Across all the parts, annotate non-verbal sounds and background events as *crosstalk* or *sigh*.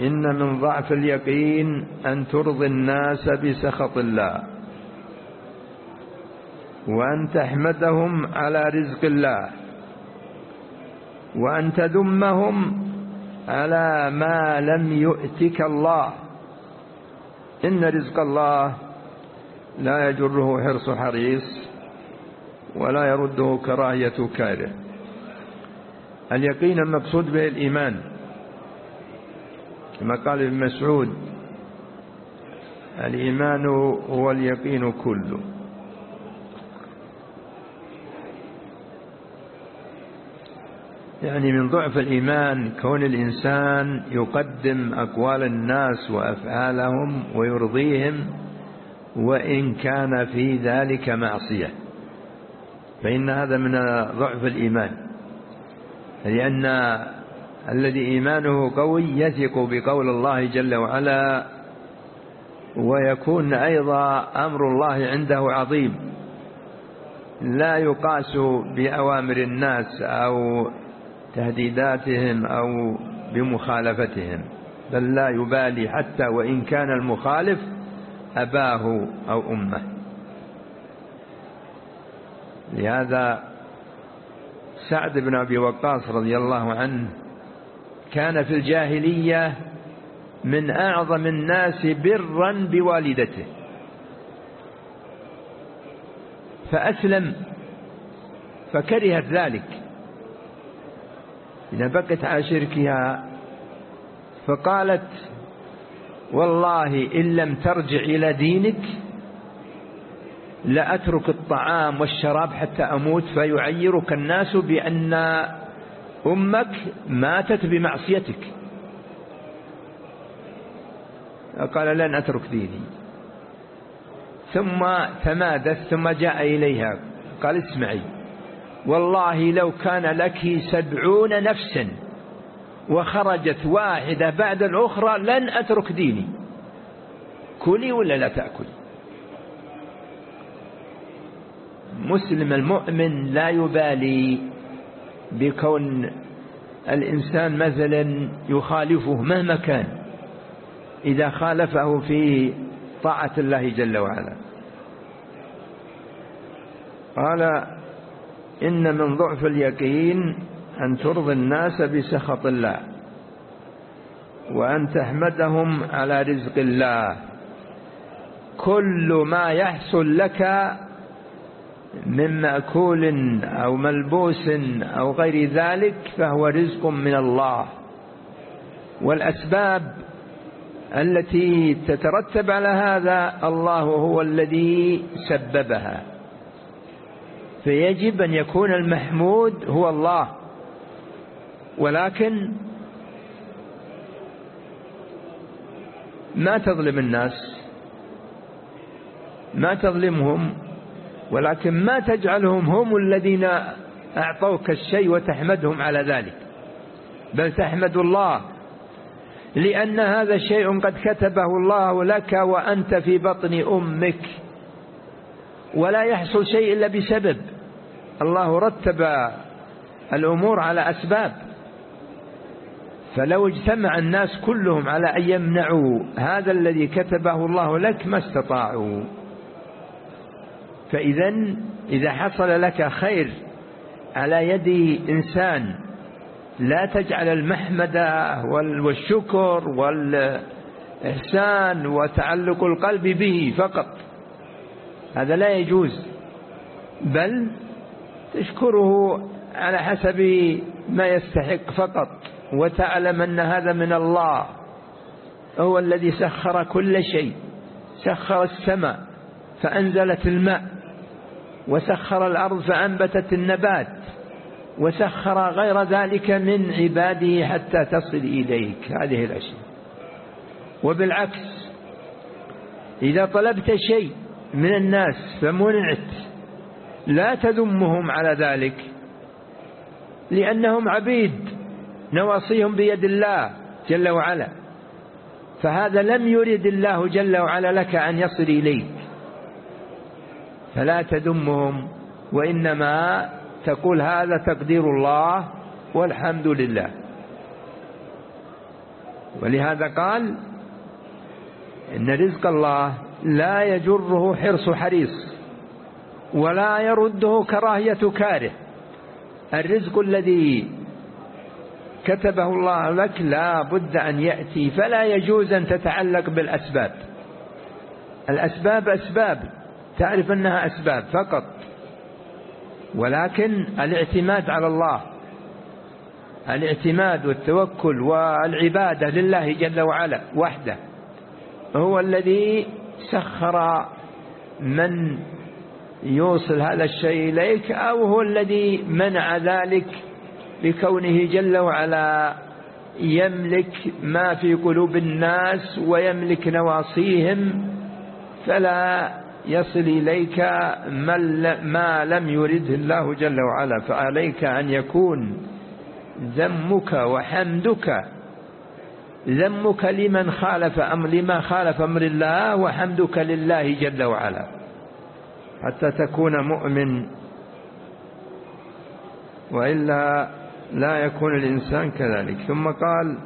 إن من ضعف اليقين أن ترضي الناس بسخط الله وأن تحمدهم على رزق الله وأن تذمهم على ما لم يؤتك الله إن رزق الله لا يجره حرص حريص ولا يرده كراهية كاره اليقين المقصود به الإيمان كما قال ابن مسعود الإيمان هو اليقين كله. يعني من ضعف الإيمان كون الإنسان يقدم أقوال الناس وأفعالهم ويرضيهم وإن كان في ذلك معصية. فإن هذا من ضعف الإيمان لأن الذي إيمانه قوي يثق بقول الله جل وعلا ويكون أيضا أمر الله عنده عظيم. لا يقاس بأوامر الناس أو تهديداتهم أو بمخالفتهم بل لا يبالي حتى وإن كان المخالف أباه أو أمه. لهذا سعد بن أبي وقاص رضي الله عنه كان في الجاهلية من أعظم الناس برا بوالدته. فأسلم فكرهت ذلك. إذا بقت على شركها فقالت والله إن لم ترجع إلى دينك لأترك الطعام والشراب حتى أموت فيعيرك الناس بأن أمك ماتت بمعصيتك. قال لن أترك ديني. ثم تمادت ثم جاء إليها. قال اسمعي والله لو كان لك سبعون نفسا وخرجت واحدة بعد الأخرى لن أترك ديني. كلي ولا لا تأكل؟ مسلم المؤمن لا يبالي. بكون الإنسان مثلا يخالفه مهما كان إذا خالفه في طاعة الله جل وعلا. قال إن من ضعف اليقين أن ترضي الناس بسخط الله وأن تحمدهم على رزق الله. كل ما يحصل لك من مأكول أو ملبوس أو غير ذلك فهو رزق من الله. والأسباب التي تترتب على هذا الله هو الذي سببها. فيجب أن يكون المحمود هو الله. ولكن ما تظلم الناس؟ ما تظلمهم؟ ولكن ما تجعلهم هم الذين أعطوك الشيء وتحمدهم على ذلك. بل تحمد الله لأن هذا الشيء قد كتبه الله لك وأنت في بطن أمك. ولا يحصل شيء إلا بسبب. الله رتب الأمور على أسباب. فلو اجتمع الناس كلهم على أن يمنعوا هذا الذي كتبه الله لك ما استطاعوا. فإذا إذا حصل لك خير على يد إنسان لا تجعل المحمدة والشكر والإحسان وتعلق القلب به فقط. هذا لا يجوز. بل تشكره على حسب ما يستحق فقط. وتعلم أن هذا من الله. هو الذي سخر كل شيء. سخر السماء. فأنزلت الماء. وسخر الأرض فأنبتت النبات وسخر غير ذلك من عباده حتى تصل إليك. هذه الأشياء. وبالعكس إذا طلبت شيء من الناس فمنعت لا تذمهم على ذلك لأنهم عبيد نواصيهم بيد الله جل وعلا. فهذا لم يرد الله جل وعلا لك أن يصل إليك. فلا تذمهم وإنما تقول هذا تقدير الله والحمد لله. ولهذا قال إن رزق الله لا يجره حرص حريص ولا يرده كراهية كاره. الرزق الذي كتبه الله لك لا بد أن يأتي فلا يجوز أن تتعلق بالأسباب. الأسباب أسباب. تعرف أنها أسباب فقط ولكن الاعتماد على الله الاعتماد والتوكل والعبادة لله جل وعلا وحده هو الذي سخر من يوصل هذا الشيء إليك أو هو الذي منع ذلك بكونه جل وعلا يملك ما في قلوب الناس ويملك نواصيهم فلا يصل إليك ما لم يرده الله جل وعلا فعليك أن يكون ذمك وحمدك ذمك لمن خالف أمر لما خالف أمر الله وحمدك لله جل وعلا. حتى تكون مؤمن. وإلا لا يكون الإنسان كذلك. ثم قال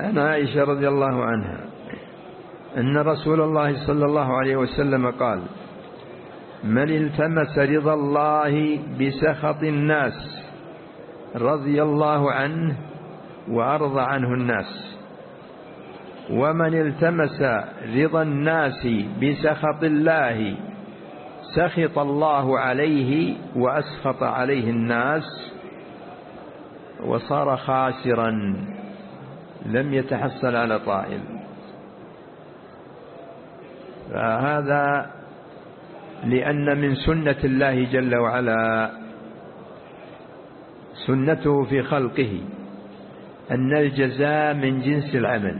أن عائشة رضي الله عنها. أن رسول الله صلى الله عليه وسلم قال من التمس رضا الله بسخط الناس رضي الله عنه وأرضى عنه الناس. ومن التمس رضا الناس بسخط الله سخط الله عليه وأسخط عليه الناس وصار خاسرا لم يتحصل على طائل. فهذا لأن من سنة الله جل وعلا سنته في خلقه أن الجزاء من جنس العمل.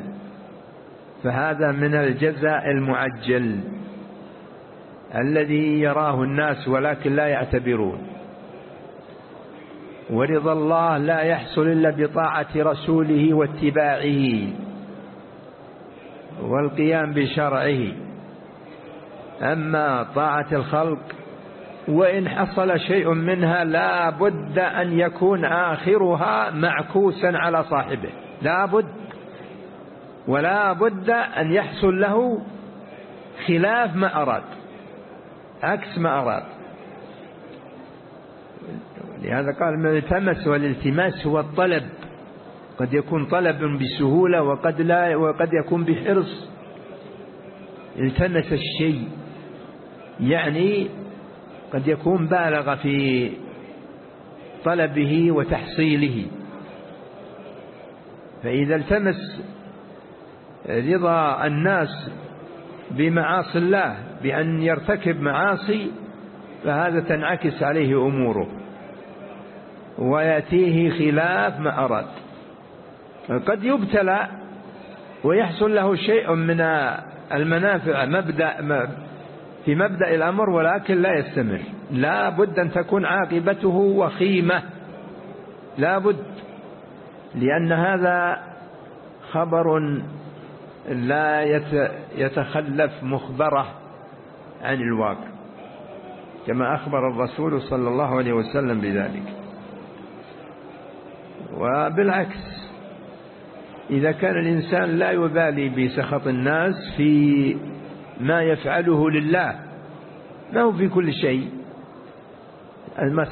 فهذا من الجزاء المعجل الذي يراه الناس ولكن لا يعتبرون. ورضا الله لا يحصل إلا بطاعة رسوله واتباعه والقيام بشرعه. أما طاعة الخلق وإن حصل شيء منها لا بد أن يكون آخرها معكوسا على صاحبه. لا بد ولا بد أن يحصل له خلاف ما أراد عكس ما أراد. لهذا قال التمس والالتماس هو الطلب. قد يكون طلب بسهولة وقد, لا وقد يكون بحرص. التمس الشيء. يعني قد يكون بالغ في طلبه وتحصيله. فإذا التمس رضا الناس بمعاصي الله بأن يرتكب معاصي فهذا تنعكس عليه أموره. ويأتيه خلاف ما أراد. قد يبتلى ويحصل له شيء من المنافع مبدأ في مبدأ الأمر ولكن لا يستمر. لا بد أن تكون عاقبته وخيمة. لا بد لأن هذا خبر لا يتخلف مخبره عن الواقع كما أخبر الرسول صلى الله عليه وسلم بذلك. وبالعكس إذا كان الإنسان لا يبالي بسخط الناس في ما يفعله لله هو في كل شيء.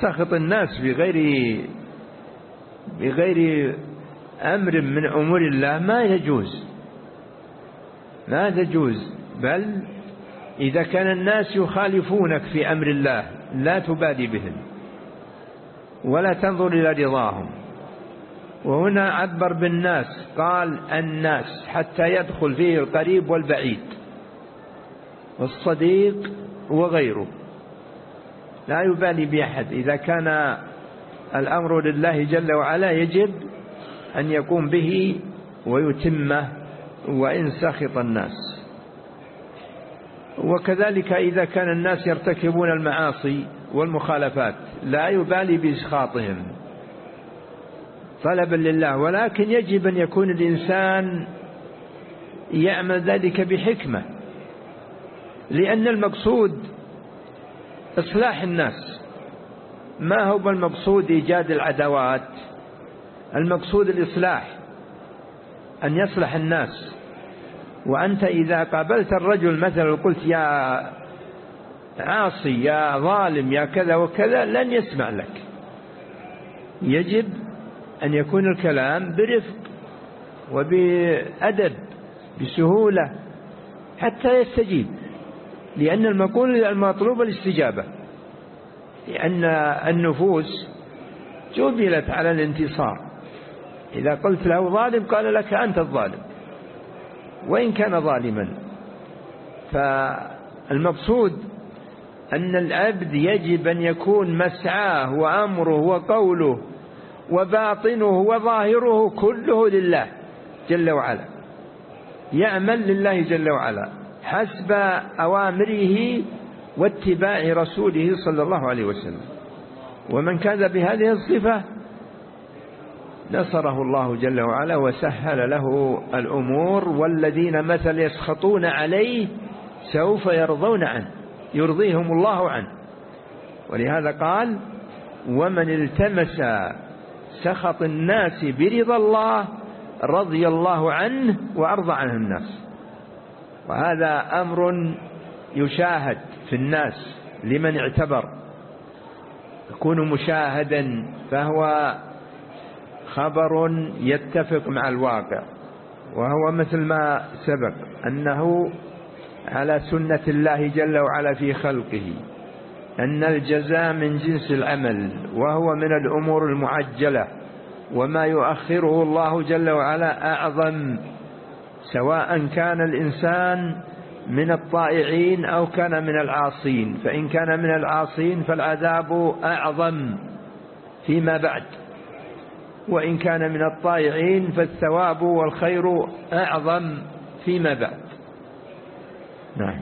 سخط الناس بغير بغير أمر من أمور الله ما يجوز. ما تجوز. بل إذا كان الناس يخالفونك في أمر الله لا تبادي بهم ولا تنظر إلى رضاهم. وهنا عبر بالناس قال الناس حتى يدخل فيه القريب والبعيد. والصديق وغيره. لا يبالي بأحد. إذا كان الأمر لله جل وعلا يجب أن يقوم به ويتمه وإن سخط الناس. وكذلك إذا كان الناس يرتكبون المعاصي والمخالفات لا يبالي بإسخاطهم. طلبا لله. ولكن يجب أن يكون الإنسان يعمل ذلك بحكمة. لأن المقصود إصلاح الناس. ما هو المقصود إيجاد العداوات؟ المقصود الإصلاح أن يصلح الناس. وأنت إذا قابلت الرجل مثلا وقلت يا عاصي يا ظالم يا كذا وكذا لن يسمع لك. يجب أن يكون الكلام برفق وبأدب بسهولة حتى يستجيب. لأن المقول المطلوب الاستجابة. لأن النفوس جبلت على الانتصار. إذا قلت له ظالم قال لك أنت الظالم. وإن كان ظالما. فالمقصود أن العبد يجب أن يكون مسعاه وأمره وقوله وباطنه وظاهره كله لله جل وعلا. يعمل لله جل وعلا. حسب أوامره واتباع رسوله صلى الله عليه وسلم. ومن كان بهذه الصفة نصره الله جل وعلا وسهل له الأمور والذين مثل يسخطون عليه سوف يرضون عنه يرضيهم الله عنه. ولهذا قال ومن التمس سخط الناس برضا الله رضي الله عنه وأرضى عنه الناس. وهذا أمر يشاهد في الناس لمن اعتبر. يكون مشاهدا فهو خبر يتفق مع الواقع وهو مثل ما سبق أنه على سنة الله جل وعلا في خلقه أن الجزاء من جنس العمل وهو من الأمور المعجلة وما يؤخره الله جل وعلا أعظم سواء كان الإنسان من الطائعين أو كان من العاصين. فإن كان من العاصين فالعذاب أعظم فيما بعد. وإن كان من الطائعين فالثواب والخير أعظم فيما بعد. نعم.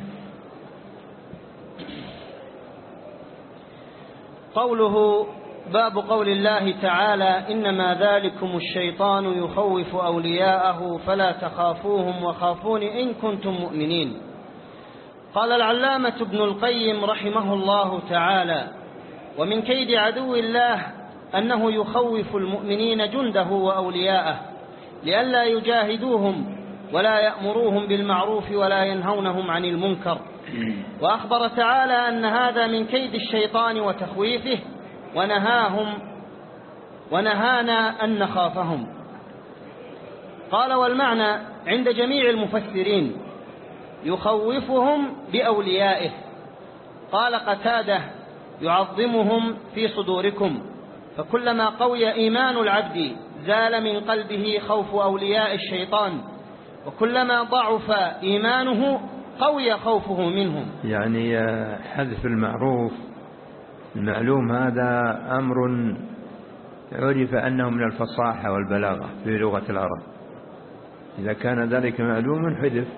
قوله باب قول الله تعالى إنما ذلكم الشيطان يخوف أولياءه فلا تخافوهم وخافون إن كنتم مؤمنين. قال العلامة ابن القيم رحمه الله تعالى ومن كيد عدو الله أنه يخوف المؤمنين جنده وأولياءه لئلا يجاهدوهم ولا يأمروهم بالمعروف ولا ينهونهم عن المنكر. وأخبر تعالى أن هذا من كيد الشيطان وتخويفه ونهاهم ونهانا أن نخافهم. قال والمعنى عند جميع المفسرين يخوفهم بأوليائه. قال قتادة يعظمهم في صدوركم. فكلما قوي إيمان العبد زال من قلبه خوف أولياء الشيطان. وكلما ضعف إيمانه قوي خوفه منهم. يعني حذف المعروف المعلوم هذا أمر عرف أنه من الفصاحة والبلاغة في لغة العرب. إذا كان ذلك معلوم حذف.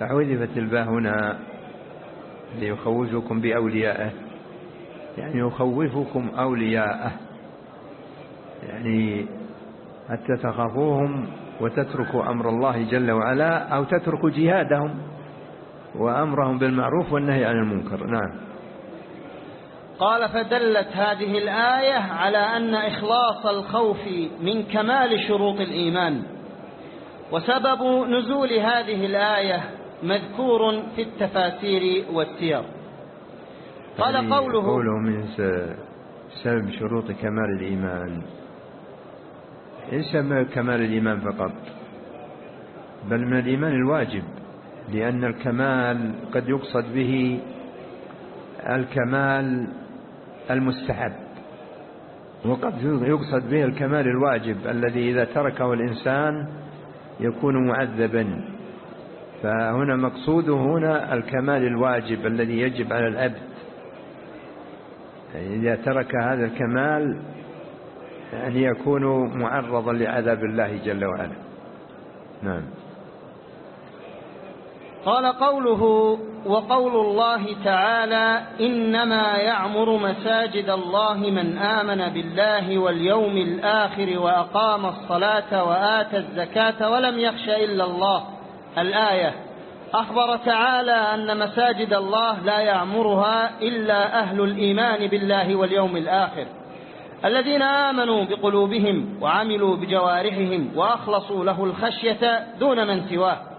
فحذفت الباء هنا ليخوفكم بأوليائه يعني يخوفكم أولياءه. يعني حتى تخافوهم وتتركوا أمر الله جل وعلا أو تتركوا جهادهم وأمرهم بالمعروف والنهي عن المنكر. نعم. قال فدلت هذه الآية على أن إخلاص الخوف من كمال شروط الإيمان. وسبب نزول هذه الآية مذكور في التفاسير والسير. قال يعني قوله قوله من سبب شروط كمال الإيمان. ليس كمال الإيمان فقط؟ بل من الإيمان الواجب لأن الكمال قد يقصد به الكمال المستحب. وقد يقصد به الكمال الواجب الذي إذا تركه الإنسان يكون معذبا. فهنا مقصوده هنا الكمال الواجب الذي يجب على العبد. يعني إذا ترك هذا الكمال أن يكون معرضا لعذاب الله جل وعلا. نعم. قال قوله وقول الله تعالى إنما يعمر مساجد الله من آمن بالله واليوم الآخر وأقام الصلاة وآتى الزكاة ولم يخش إلا الله. الآية أخبر تعالى أن مساجد الله لا يعمرها إلا أهل الإيمان بالله واليوم الآخر. الذين آمنوا بقلوبهم وعملوا بجوارحهم وأخلصوا له الخشية دون من سواه.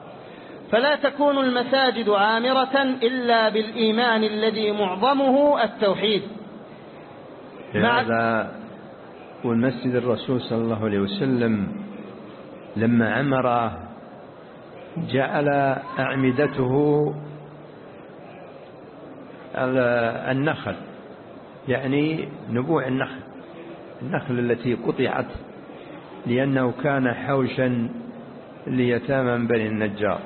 فلا تكون المساجد عامرة إلا بالإيمان الذي معظمه التوحيد. هذا والمسجد الرسول صلى الله عليه وسلم لما عمر جعل أعمدته النخل يعني نبوع النخل النخل التي قطعت لأنه كان حوشا ليتامى بني النجار.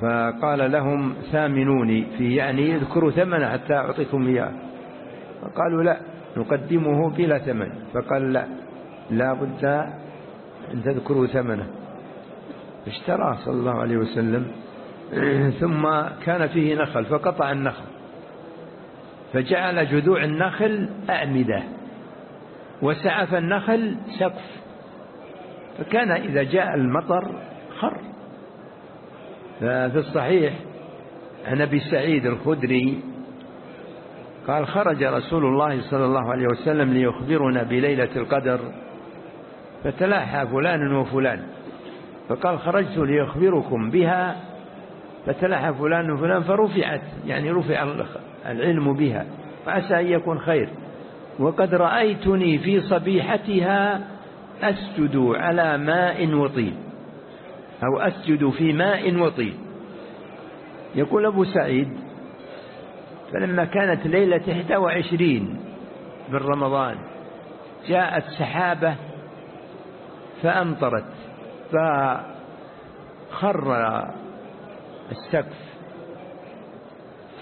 فقال لهم ثامنوني في يعني اذكروا ثمنه حتى أعطيكم إياه. فقالوا لا نقدمه بلا ثمن. فقال لا لا بد أن تذكروا ثمنه. اشتراه صلى الله عليه وسلم. *clears throat* ثم كان فيه نخل فقطع النخل. فجعل جذوع النخل أعمدة. وسعف النخل سقف. فكان إذا جاء المطر خر. ففي الصحيح عن أبي سعيد الخدري قال خرج رسول الله صلى الله عليه وسلم ليخبرنا بليلة القدر فتلاحى فلان وفلان فقال خرجت ليخبركم بها فتلاحى فلان وفلان فرفعت يعني رفع العلم بها فعسى أن يكون خير. وقد رأيتني في صبيحتها أسجد على ماء وطين. أو أسجد في ماء وطين. يقول أبو سعيد فلما كانت ليلة 21 من رمضان جاءت سحابة فأمطرت فخر السقف.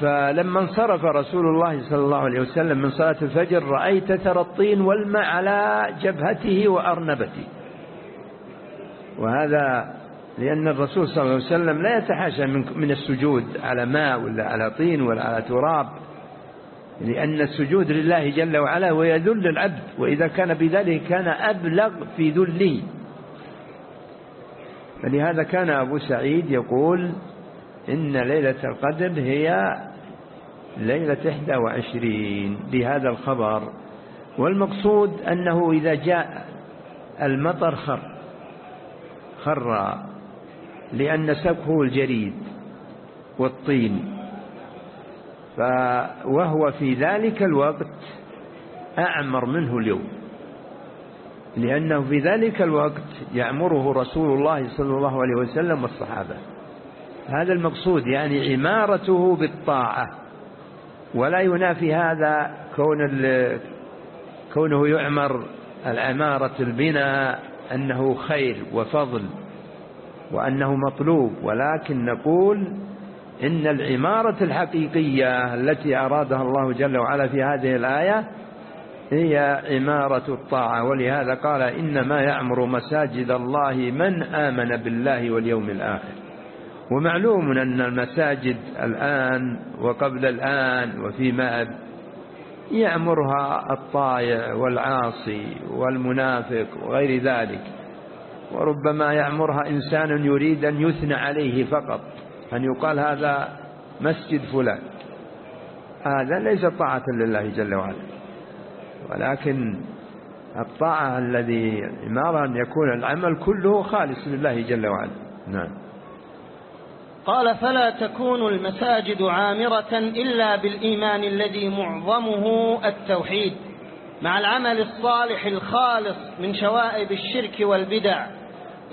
فلما انصرف رسول الله صلى الله عليه وسلم من صلاة الفجر رأيت ترى الطين والماء على جبهته وأرنبته. وهذا لأن الرسول صلى الله عليه وسلم لا يتحاشى من السجود على ماء ولا على طين ولا على تراب. لأن السجود لله جل وعلا ويذل العبد وإذا كان بذلك كان أبلغ في ذله. فلهذا كان أبو سعيد يقول إن ليلة القدر هي ليلة 21 بهذا الخبر. والمقصود أنه إذا جاء المطر خر خر لأن سبخه الجريد والطين. وهو في ذلك الوقت أعمر منه اليوم. لأنه في ذلك الوقت يعمره رسول الله صلى الله عليه وسلم والصحابة. هذا المقصود يعني عمارته بالطاعة. ولا ينافي هذا كون كونه يعمر العمارة البناء أنه خير وفضل. وأنه مطلوب ولكن نقول إن العمارة الحقيقية التي أرادها الله جل وعلا في هذه الآية هي عمارة الطاعة. ولهذا قال إنما يعمر مساجد الله من آمن بالله واليوم الآخر. ومعلوم أن المساجد الآن وقبل الآن وفيما يعمرها الطائع والعاصي والمنافق وغير ذلك وربما يعمرها إنسان يريد أن يثنى عليه فقط أن يقال هذا مسجد فلان. هذا ليس طاعة لله جل وعلا ولكن الطاعة الذي إمارة أن يكون العمل كله خالص لله جل وعلا. نعم. قال فلا تكون المساجد عامرة إلا بالإيمان الذي معظمه التوحيد مع العمل الصالح الخالص من شوائب الشرك والبدع.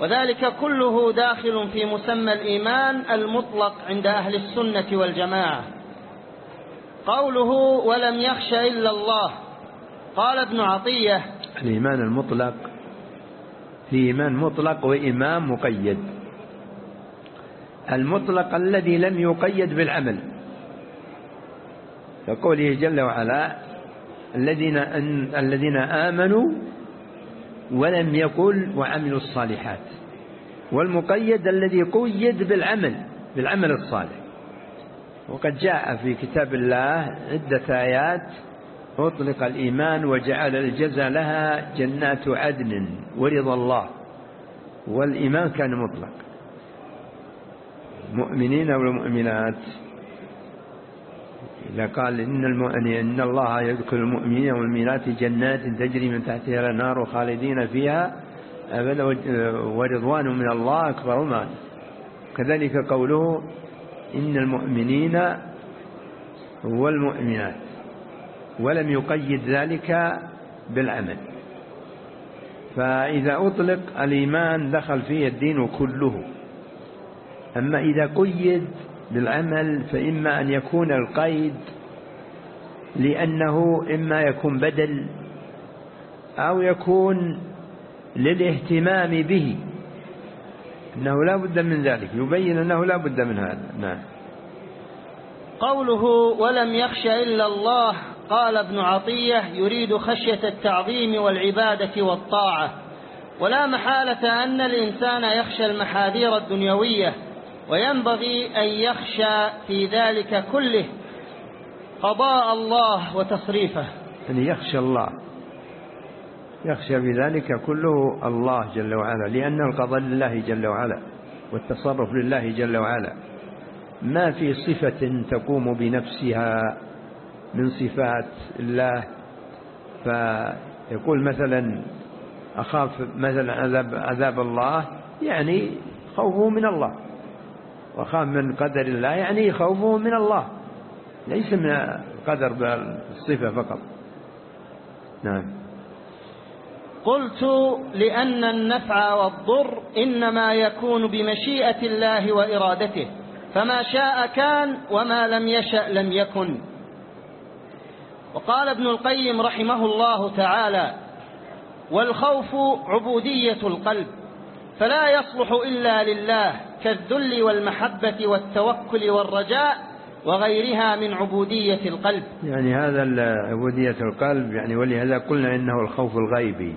وذلك كله داخل في مسمى الإيمان المطلق عند أهل السنة والجماعة. قوله ولم يخش إلا الله قال ابن عطية الإيمان المطلق في إيمان مطلق وإيمان مقيد. المطلق الذي لم يقيد بالعمل. كقوله جل وعلا الذين الذين آمنوا ولم يقل وعملوا الصالحات. والمقيد الذي قيد بالعمل بالعمل الصالح. وقد جاء في كتاب الله عدة آيات أطلق الإيمان وجعل الجزاء لها جنات عدن ورضا الله. والإيمان كان مطلق. مؤمنين والمؤمنات إذا قال إن, المؤمن إن الله يذكر المؤمنين والمؤمنات جنات تجري من تحتها النار خالدين فيها أبدا ورضوان من الله أكبر ما كذلك قوله إن المؤمنين والمؤمنات ولم يقيد ذلك بالعمل. فإذا أطلق الإيمان دخل فيه الدين كله. أما إذا قيد بالعمل فإما أن يكون القيد لأنه إما يكون بدل أو يكون للاهتمام به. أنه لا بد من ذلك. يبين أنه لا بد من هذا. نعم. قوله ولم يخش إلا الله قال ابن عطية يريد خشية التعظيم والعبادة والطاعة ولا محالة أن الإنسان يخشى المحاذير الدنيوية وينبغي أن يخشى في ذلك كله قضاء الله وتصريفه. أن يخشى الله. يخشى في ذلك كله الله جل وعلا لأن القضاء لله جل وعلا والتصرف لله جل وعلا. ما في صفة تقوم بنفسها من صفات الله؟ فيقول مثلا أخاف مثلا عذاب, عذاب الله يعني خوفه من الله. وخاف من قدر الله يعني خوفه من الله. ليس من قدر بالصفة فقط. نعم. قلت لأن النفع والضر إنما يكون بمشيئة الله وإرادته فما شاء كان وما لم يشأ لم يكن. وقال ابن القيم رحمه الله تعالى والخوف عبودية القلب. فلا يصلح إلا لله كالذل والمحبة والتوكل والرجاء وغيرها من عبودية القلب. يعني هذا عبودية القلب يعني ولهذا قلنا إنه الخوف الغيبي.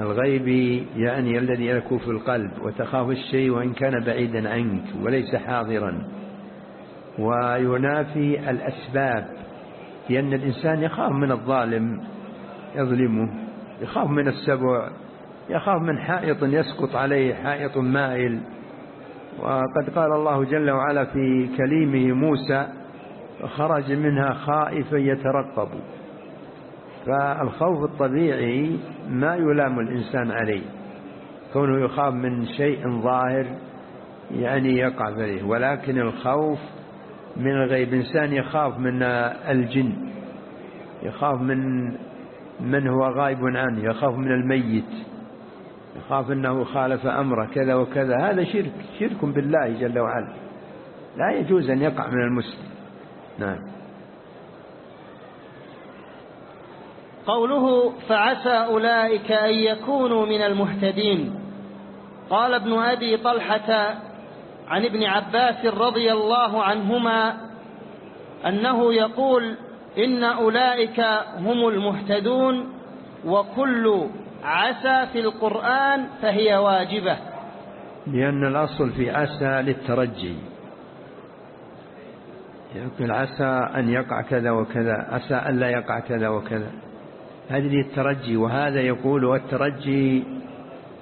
الغيبي يعني الذي يكون في القلب وتخاف الشيء وإن كان بعيدا عنك وليس حاضرا. وينافي الأسباب لأن الإنسان يخاف من الظالم يظلمه يخاف من السبع يخاف من حائط يسقط عليه حائط مائل. وقد قال الله جل وعلا في كليمه موسى خرج منها خائفا يترقب. فالخوف الطبيعي ما يلام الإنسان عليه. كونه يخاف من شيء ظاهر يعني يقع فيه. ولكن الخوف من الغيب. إنسان يخاف من الجن يخاف من من هو غائب عنه يخاف من الميت. يخاف أنه خالف أمره كذا وكذا. هذا شرك شرك بالله جل وعلا. لا يجوز أن يقع من المسلم. نعم. قوله فعسى أولئك أن يكونوا من المهتدين. قال ابن أبي طلحة عن ابن عباس رضي الله عنهما أنه يقول إن أولئك هم المهتدون وكل عسى في القرآن فهي واجبة. لأن الأصل في عسى للترجي. يقول عسى أن يقع كذا وكذا عسى أن لا يقع كذا وكذا. هذه للترجي وهذا يقول والترجي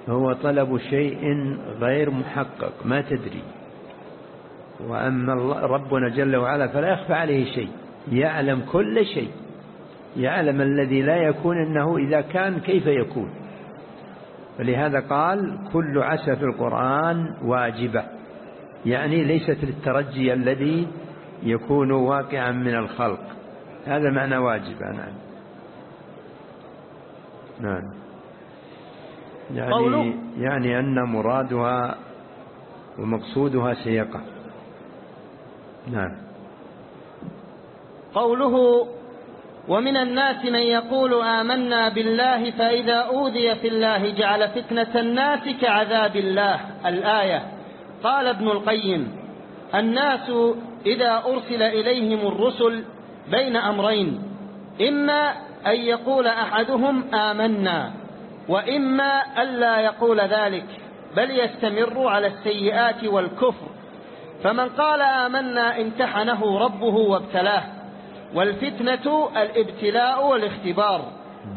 هو طلب شيء غير محقق ما تدري. وأما ربنا جل وعلا فلا يخفى عليه شيء يعلم كل شيء. يعلم الذي لا يكون إنه إذا كان كيف يكون. فلهذا قال كل عسى في القرآن واجبة. يعني ليست للترجي الذي يكون واقعا من الخلق. هذا معنى واجبة نعم. نعم. يعني, يعني أن مرادها ومقصودها سيقع. نعم. قوله ومن الناس من يقول آمنا بالله فإذا أوذي في الله جعل فتنة الناس كعذاب الله. الآية. قال ابن القيم الناس إذا أرسل إليهم الرسل بين أمرين إما أن يقول أحدهم آمنا وإما ألا يقول ذلك بل يستمر على السيئات والكفر. فمن قال آمنا امتحنه ربه وابتلاه. والفتنة الابتلاء والاختبار.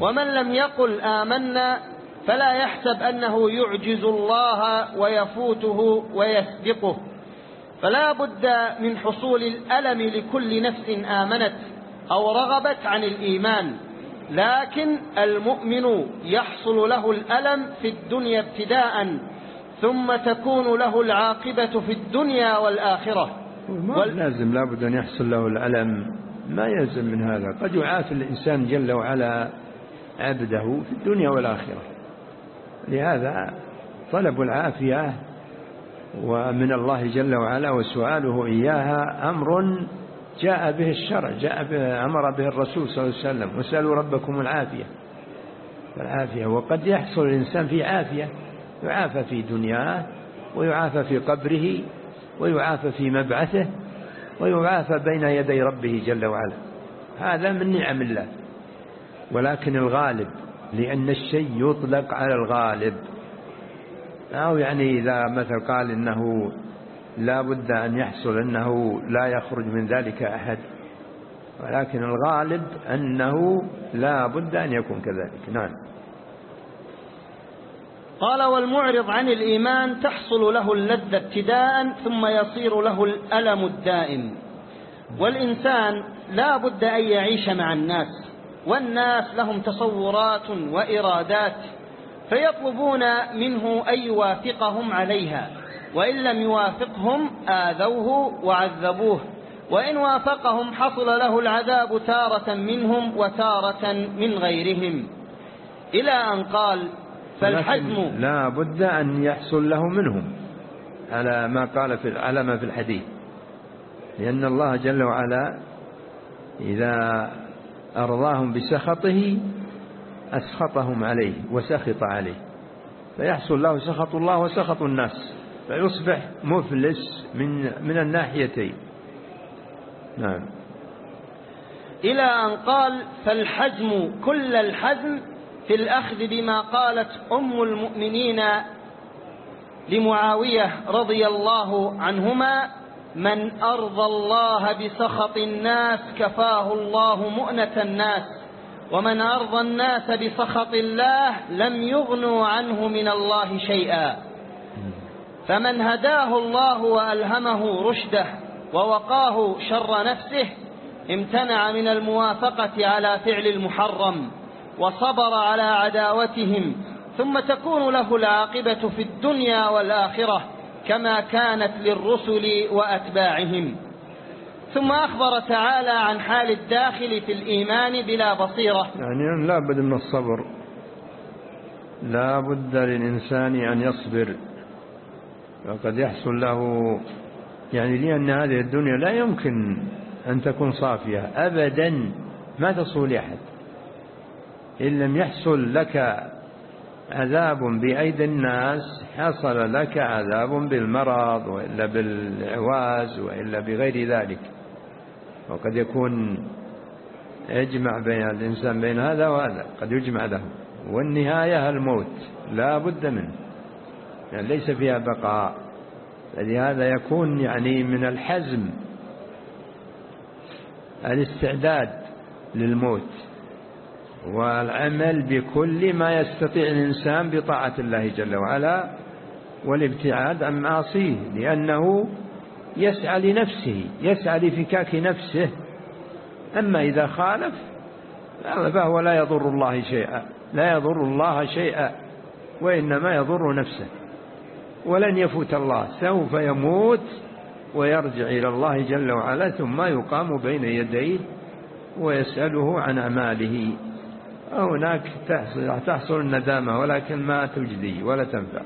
ومن لم يقل آمنا فلا يحسب أنه يعجز الله ويفوته ويسبقه. فلا بد من حصول الألم لكل نفس آمنت أو رغبت عن الإيمان. لكن المؤمن يحصل له الألم في الدنيا ابتداء ثم تكون له العاقبة في الدنيا والآخرة. وال... لازم لابد أن يحصل له الألم. ما يلزم من هذا. قد يعافي الإنسان جل وعلا عبده في الدنيا والآخرة. لهذا طلب العافية ومن الله جل وعلا وسؤاله إياها أمر جاء به الشرع جاء به أمر به الرسول صلى الله عليه وسلم. وسألوا ربكم العافية. العافية. وقد يحصل الإنسان في عافية يعافى في دنياه ويعافى في قبره ويعافى في مبعثه ويعافى بين يدي ربه جل وعلا. هذا من نعم الله. ولكن الغالب لأن الشيء يطلق على الغالب. أو يعني إذا مثل قال إنه لا بد أن يحصل أنه لا يخرج من ذلك أحد. ولكن الغالب أنه لا بد أن يكون كذلك. نعم. قال والمعرض عن الإيمان تحصل له اللذة ابتداء ثم يصير له الألم الدائم. والإنسان لا بد أن يعيش مع الناس والناس لهم تصورات وإرادات فيطلبون منه أن يوافقهم عليها وإن لم يوافقهم آذوه وعذبوه وإن وافقهم حصل له العذاب تارة منهم وتارة من غيرهم. إلى أن قال فالحزم لا بد أن يحصل له منهم على ما قال في على ما في الحديث. لأن الله جل وعلا إذا أرضاهم بسخطه أسخطهم عليه وسخط عليه. فيحصل له سخط الله وسخط الناس فيصبح مفلس من من الناحيتين. نعم. إلى أن قال فالحزم كل الحزم في الأخذ بما قالت أم المؤمنين لمعاوية رضي الله عنهما من أرضى الله بسخط الناس كفاه الله مؤنة الناس ومن أرضى الناس بسخط الله لم يغنوا عنه من الله شيئا. فمن هداه الله وألهمه رشده ووقاه شر نفسه امتنع من الموافقة على فعل المحرم. وصبر على عداوتهم ثم تكون له العاقبة في الدنيا والآخرة كما كانت للرسل وأتباعهم. ثم أخبر تعالى عن حال الداخل في الإيمان بلا بصيرة. يعني لا بد من الصبر. لا بد للإنسان أن يصبر. وقد يحصل له يعني لأن هذه الدنيا لا يمكن أن تكون صافية أبدا. ما تصول أحد. إن لم يحصل لك عذاب بأيدي الناس حصل لك عذاب بالمرض وإلا بالعواز وإلا بغير ذلك. وقد يكون يجمع بين الإنسان بين هذا وهذا قد يجمع له والنهاية الموت لا بد منه يعني ليس فيها بقاء. فلهذا يكون يعني من الحزم الاستعداد للموت. والعمل بكل ما يستطيع الإنسان بطاعة الله جل وعلا والابتعاد عن معاصيه لأنه يسعى لنفسه يسعى لفكاك نفسه. أما إذا خالف فهو لا يضر الله شيئا لا يضر الله شيئا وإنما يضر نفسه. ولن يفوت الله سوف يموت ويرجع إلى الله جل وعلا ثم يقام بين يديه ويسأله عن أعماله. هناك تحصل, تحصل الندامة ولكن ما تجدي ولا تنفع.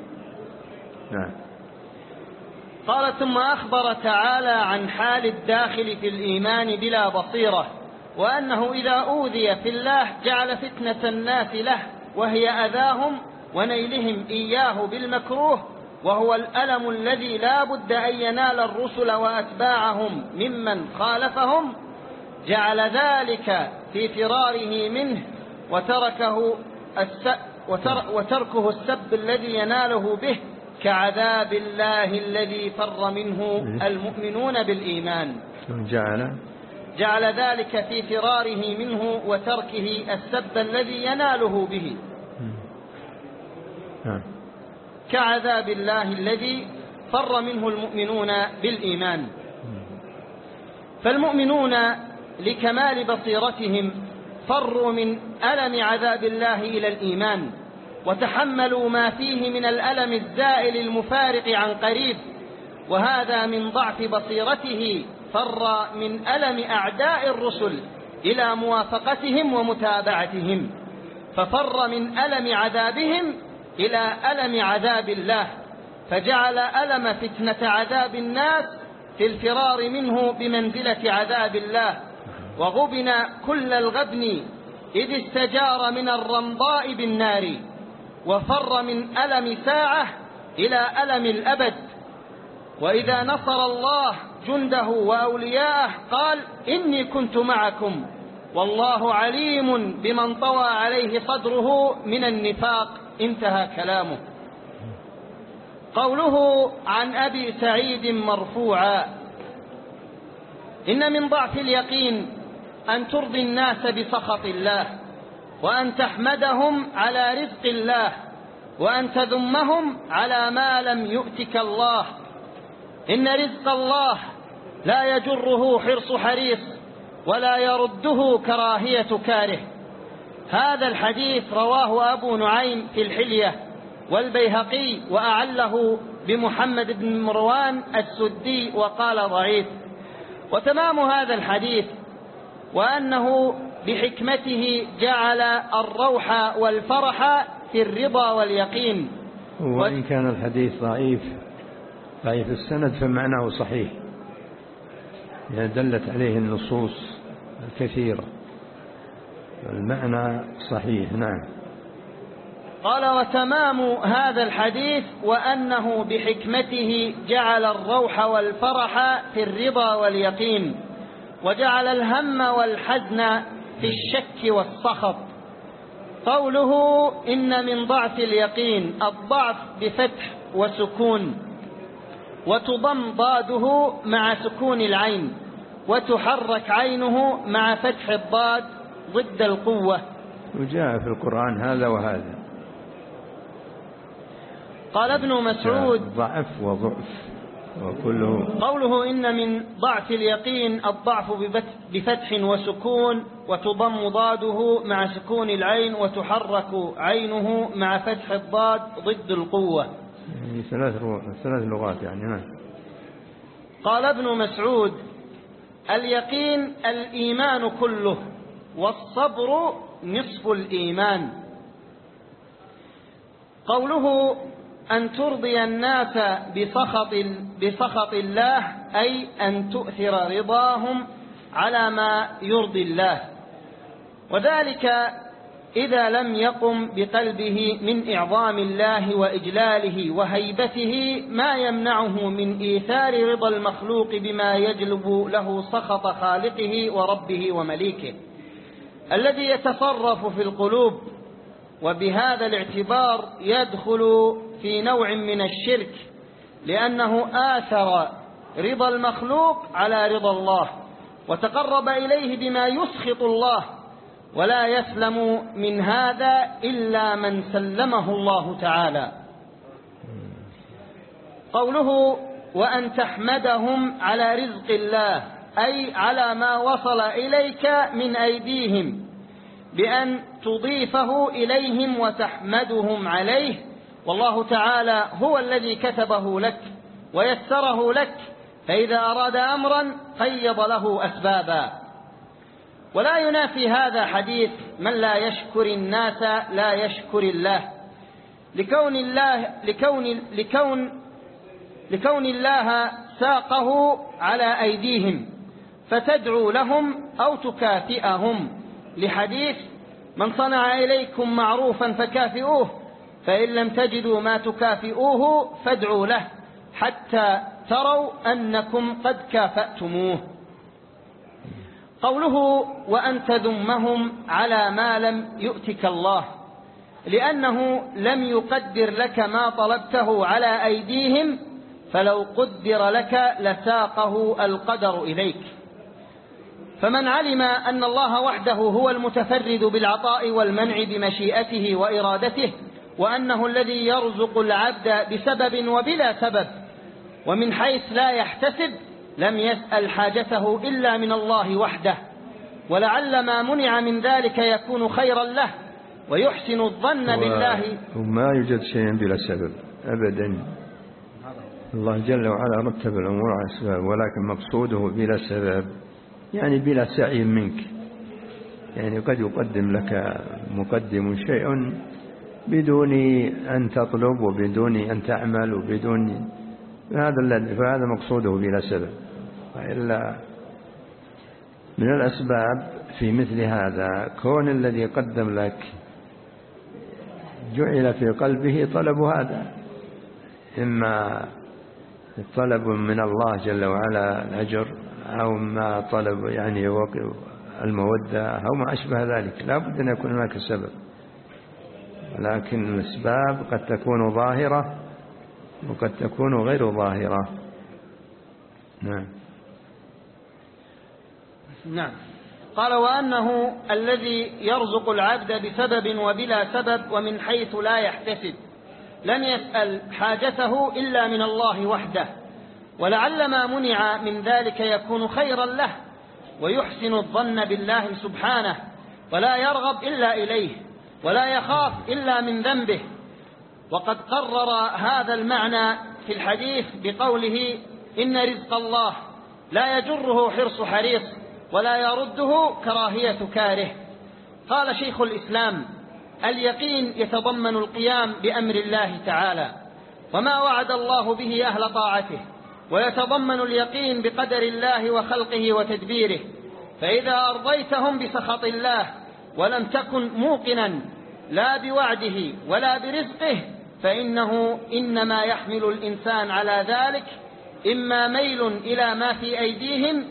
نعم. قال ثم أخبر تعالى عن حال الداخل في الإيمان بلا بصيرة وأنه إذا أوذي في الله جعل فتنة الناس له وهي أذاهم ونيلهم إياه بالمكروه وهو الألم الذي لا بد أن ينال الرسل وأتباعهم ممن خالفهم جعل ذلك في فراره منه. وتركه الس وتر وتركه السب الذي يناله به كعذاب الله الذي فر منه المؤمنون بالإيمان. جعل جعل ذلك في فراره منه وتركه السب الذي يناله به. كعذاب الله الذي فر منه المؤمنون بالإيمان. فالمؤمنون لكمال بصيرتهم فروا من ألم عذاب الله إلى الإيمان وتحملوا ما فيه من الألم الزائل المفارق عن قريب وهذا من ضعف بصيرته فر من ألم أعداء الرسل إلى موافقتهم ومتابعتهم ففر من ألم عذابهم إلى ألم عذاب الله فجعل ألم فتنة عذاب الناس في الفرار منه بمنزلة عذاب الله. وغبن كل الغبن إذ استجار من الرمضاء بالنار وفر من ألم ساعة إلى ألم الأبد. وإذا نصر الله جنده وأولياءه قال إني كنت معكم والله عليم بمن طوى عليه صدره من النفاق. انتهى كلامه. قوله عن أبي سعيد مرفوعا إن من ضعف اليقين أن ترضي الناس بسخط الله وأن تحمدهم على رزق الله وأن تذمهم على ما لم يؤتك الله. إن رزق الله لا يجره حرص حريص ولا يرده كراهية كاره. هذا الحديث رواه أبو نعيم في الحلية والبيهقي وأعله بمحمد بن مروان السدي وقال ضعيف. وتمام هذا الحديث وأنه بحكمته جعل الروح والفرح في الرضا واليقين. وإن كان الحديث ضعيف ضعيف السند فمعناه صحيح. يعني دلت عليه النصوص الكثيرة. المعنى صحيح نعم. قال وتمام هذا الحديث وأنه بحكمته جعل الروح والفرح في الرضا واليقين. وجعل الهم والحزن في الشك والسخط. قوله إن من ضعف اليقين الضعف بفتح وسكون وتضم ضاده مع سكون العين وتحرك عينه مع فتح الضاد ضد القوة. وجاء في القرآن هذا وهذا. قال ابن مسعود ضعف وضعف. وكله. قوله إن من ضعف اليقين الضعف بفتح وسكون وتضم ضاده مع سكون العين وتحرك عينه مع فتح الضاد ضد القوة. يعني ثلاث ثلاث لغات يعني نعم. قال ابن مسعود اليقين الإيمان كله والصبر نصف الإيمان. قوله أن ترضي الناس بسخط, بسخط الله أي أن تؤثر رضاهم على ما يرضي الله. وذلك إذا لم يقم بقلبه من إعظام الله وإجلاله وهيبته ما يمنعه من إيثار رضا المخلوق بما يجلب له سخط خالقه وربه ومليكه. الذي يتصرف في القلوب وبهذا الاعتبار يدخل في نوع من الشرك لأنه آثر رضا المخلوق على رضا الله وتقرب إليه بما يسخط الله ولا يسلم من هذا إلا من سلمه الله تعالى. قوله وأن تحمدهم على رزق الله أي على ما وصل إليك من أيديهم بأن تضيفه إليهم وتحمدهم عليه والله تعالى هو الذي كتبه لك ويسره لك فإذا أراد أمرا قيض له أسبابا. ولا ينافي هذا حديث من لا يشكر الناس لا يشكر الله. لكون الله لكون لكون لكون الله ساقه على أيديهم فتدعو لهم أو تكافئهم. لحديث من صنع إليكم معروفا فكافئوه فإن لم تجدوا ما تكافئوه فادعوا له حتى تروا أنكم قد كافأتموه. قوله وأن تذمهم على ما لم يؤتك الله لأنه لم يقدر لك ما طلبته على أيديهم فلو قدر لك لساقه القدر إليك. فمن علم أن الله وحده هو المتفرد بالعطاء والمنع بمشيئته وإرادته وأنه الذي يرزق العبد بسبب وبلا سبب ومن حيث لا يحتسب لم يسأل حاجته إلا من الله وحده ولعل ما منع من ذلك يكون خيرا له ويحسن الظن بالله. وما يوجد شيء بلا سبب أبدا. الله جل وعلا رتب الأمور على أسباب ولكن مقصوده بلا سبب يعني بلا سعي منك. يعني قد يقدم لك مقدم شيء بدون أن تطلب وبدون أن تعمل وبدون هذا الذي فهذا مقصوده بلا سبب. وإلا من الأسباب في مثل هذا كون الذي قدم لك جعل في قلبه طلب هذا. إما طلب من الله جل وعلا الأجر أو ما طلب يعني المودة أو ما أشبه ذلك. لا بد أن يكون هناك سبب. ولكن الأسباب قد تكون ظاهرة وقد تكون غير ظاهرة. نعم. نعم. قال وأنه الذي يرزق العبد بسبب وبلا سبب ومن حيث لا يحتسب. لم يسأل حاجته إلا من الله وحده. ولعل ما منع من ذلك يكون خيرا له ويحسن الظن بالله سبحانه ولا يرغب إلا إليه. ولا يخاف إلا من ذنبه. وقد قرر هذا المعنى في الحديث بقوله إن رزق الله لا يجره حرص حريص ولا يرده كراهية كاره. قال شيخ الإسلام اليقين يتضمن القيام بأمر الله تعالى وما وعد الله به أهل طاعته ويتضمن اليقين بقدر الله وخلقه وتدبيره. فإذا أرضيتهم بسخط الله ولم تكن موقنا لا بوعده ولا برزقه فإنه إنما يحمل الإنسان على ذلك إما ميل إلى ما في أيديهم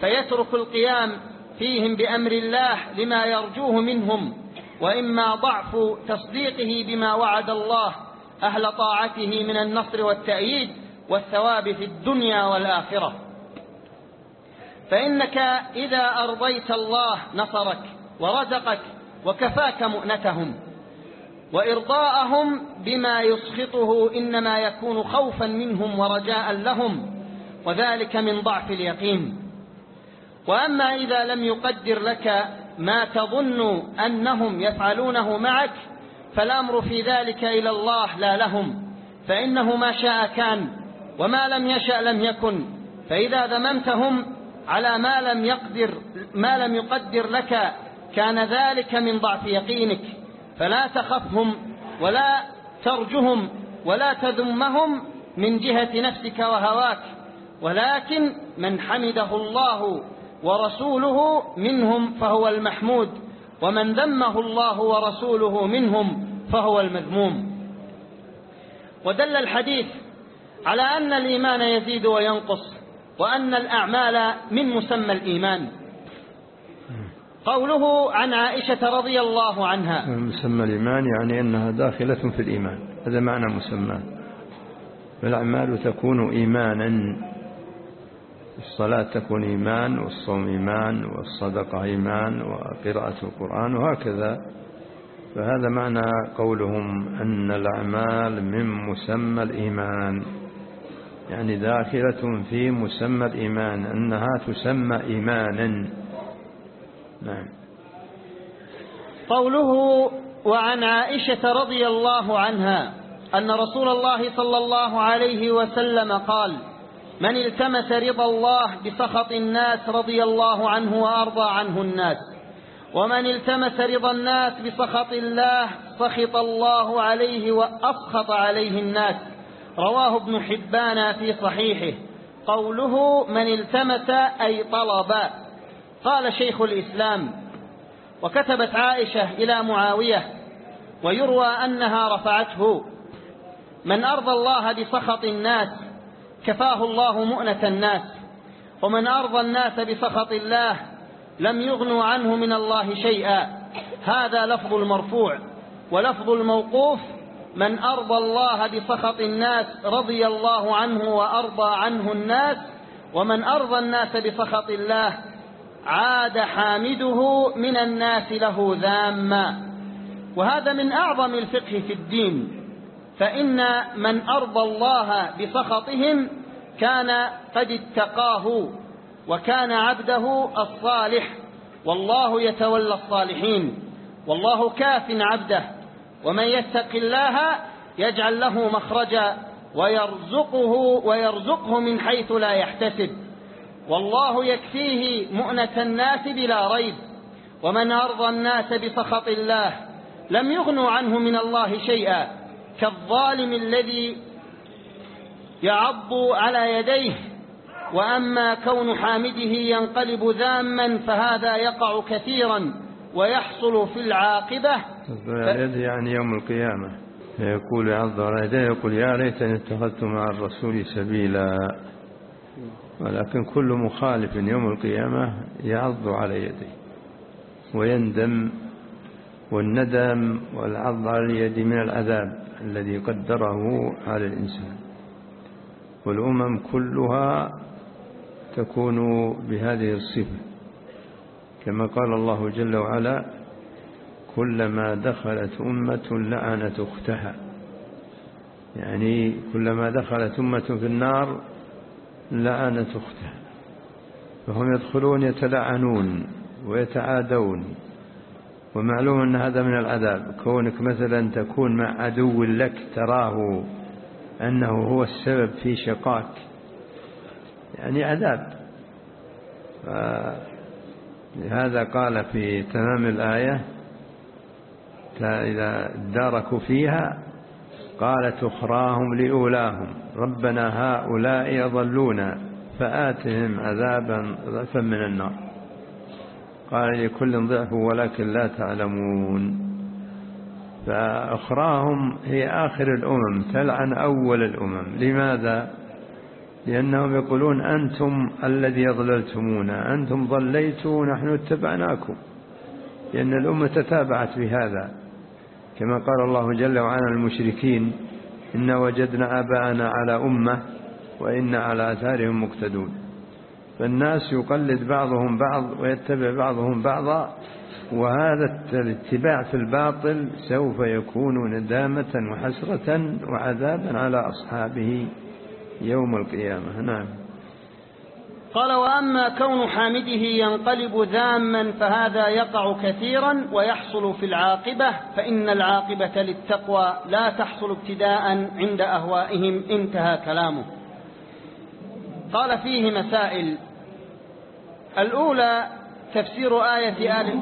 فيترك القيام فيهم بأمر الله لما يرجوه منهم وإما ضعف تصديقه بما وعد الله أهل طاعته من النصر والتأييد والثواب في الدنيا والآخرة. فإنك إذا أرضيت الله نصرك ورزقك وكفاك مؤنتهم وإرضاءهم بما يسخطه إنما يكون خوفا منهم ورجاء لهم وذلك من ضعف اليقين. وأما إذا لم يقدر لك ما تظن أنهم يفعلونه معك فالأمر في ذلك إلى الله لا لهم فإنه ما شاء كان وما لم يشأ لم يكن فإذا ذممتهم على ما لم يقدر ما لم يقدر لك كان ذلك من ضعف يقينك. فلا تخفهم ولا ترجهم ولا تذمهم من جهة نفسك وهواك ولكن من حمده الله ورسوله منهم فهو المحمود ومن ذمه الله ورسوله منهم فهو المذموم. ودل الحديث على أن الإيمان يزيد وينقص وأن الأعمال من مسمى الإيمان. قوله عن عائشة رضي الله عنها. مسمى الإيمان يعني أنها داخلة في الإيمان. هذا معنى مسمى. الأعمال تكون إيمانا. الصلاة تكون إيمان والصوم إيمان والصدقة إيمان وقراءة القرآن وهكذا. فهذا معنى قولهم أن الأعمال من مسمى الإيمان. يعني داخلة في مسمى الإيمان أنها تسمى إيمانا. نعم. قوله وعن عائشة رضي الله عنها أن رسول الله صلى الله عليه وسلم قال من التمس رضا الله بسخط الناس رضي الله عنه وأرضى عنه الناس ومن التمس رضا الناس بسخط الله سخط الله عليه وأسخط عليه الناس. رواه ابن حبان في صحيحه. قوله من التمس أي طلب. قال شيخ الإسلام وكتبت عائشة إلى معاوية ويروى أنها رفعته من أرضى الله بسخط الناس كفاه الله مؤنة الناس ومن أرضى الناس بسخط الله لم يغنوا عنه من الله شيئا. هذا لفظ المرفوع ولفظ الموقوف من أرضى الله بسخط الناس رضي الله عنه وأرضى عنه الناس ومن أرضى الناس بسخط الله عاد حامده من الناس له ذاما. وهذا من أعظم الفقه في الدين. فإن من أرضى الله بسخطهم كان قد اتقاه وكان عبده الصالح. والله يتولى الصالحين. والله كاف عبده. ومن يتق الله يجعل له مخرجا ويرزقه ويرزقه من حيث لا يحتسب. والله يكفيه مؤنة الناس بلا ريب ومن أرضى الناس بسخط الله لم يغنوا عنه من الله شيئا كالظالم الذي يعض على يديه وأما كون حامده ينقلب ذاما فهذا يقع كثيرا ويحصل في العاقبة. ف... يعني يوم القيامة يقول يعض على يديه يقول يا ليتني اتخذت مع الرسول سبيلا. ولكن كل مخالف يوم القيامة يعض على يديه ويندم والندم والعض على اليد من العذاب الذي قدره على الإنسان. والأمم كلها تكون بهذه الصفة. كما قال الله جل وعلا كلما دخلت أمة لعنت أختها. يعني كلما دخلت أمة في النار لعنت أختها فهم يدخلون يتلعنون ويتعادون ومعلوم أن هذا من العذاب. كونك مثلا تكون مع عدو لك تراه أنه هو السبب في شقاك يعني عذاب. لهذا قال في تمام الآية إذا داركوا فيها قالت أخراهم لأولاهم. ربنا هؤلاء يضلون فآتهم عذابا ضعفا من النار. قال لكل ضعف ولكن لا تعلمون. فأخراهم هي آخر الأمم تلعن أول الأمم. لماذا؟ لأنهم يقولون أنتم الذي أضللتمونا أنتم ضليتوا نحن اتبعناكم. لأن الأمة تتابعت بهذا. كما قال الله جل وعلا المشركين إن وجدنا آباءنا على أمة وإن على آثارهم مقتدون فالناس يقلد بعضهم بعض ويتبع بعضهم بعضا وهذا الاتباع في الباطل سوف يكون ندامة وحسرة وعذابا على أصحابه يوم القيامة. نعم. قال وأما كون حامده ينقلب ذاما فهذا يقع كثيرا ويحصل في العاقبة فإن العاقبة للتقوى لا تحصل ابتداء عند أهوائهم انتهى كلامه. قال فيه مسائل. الأولى تفسير آية آل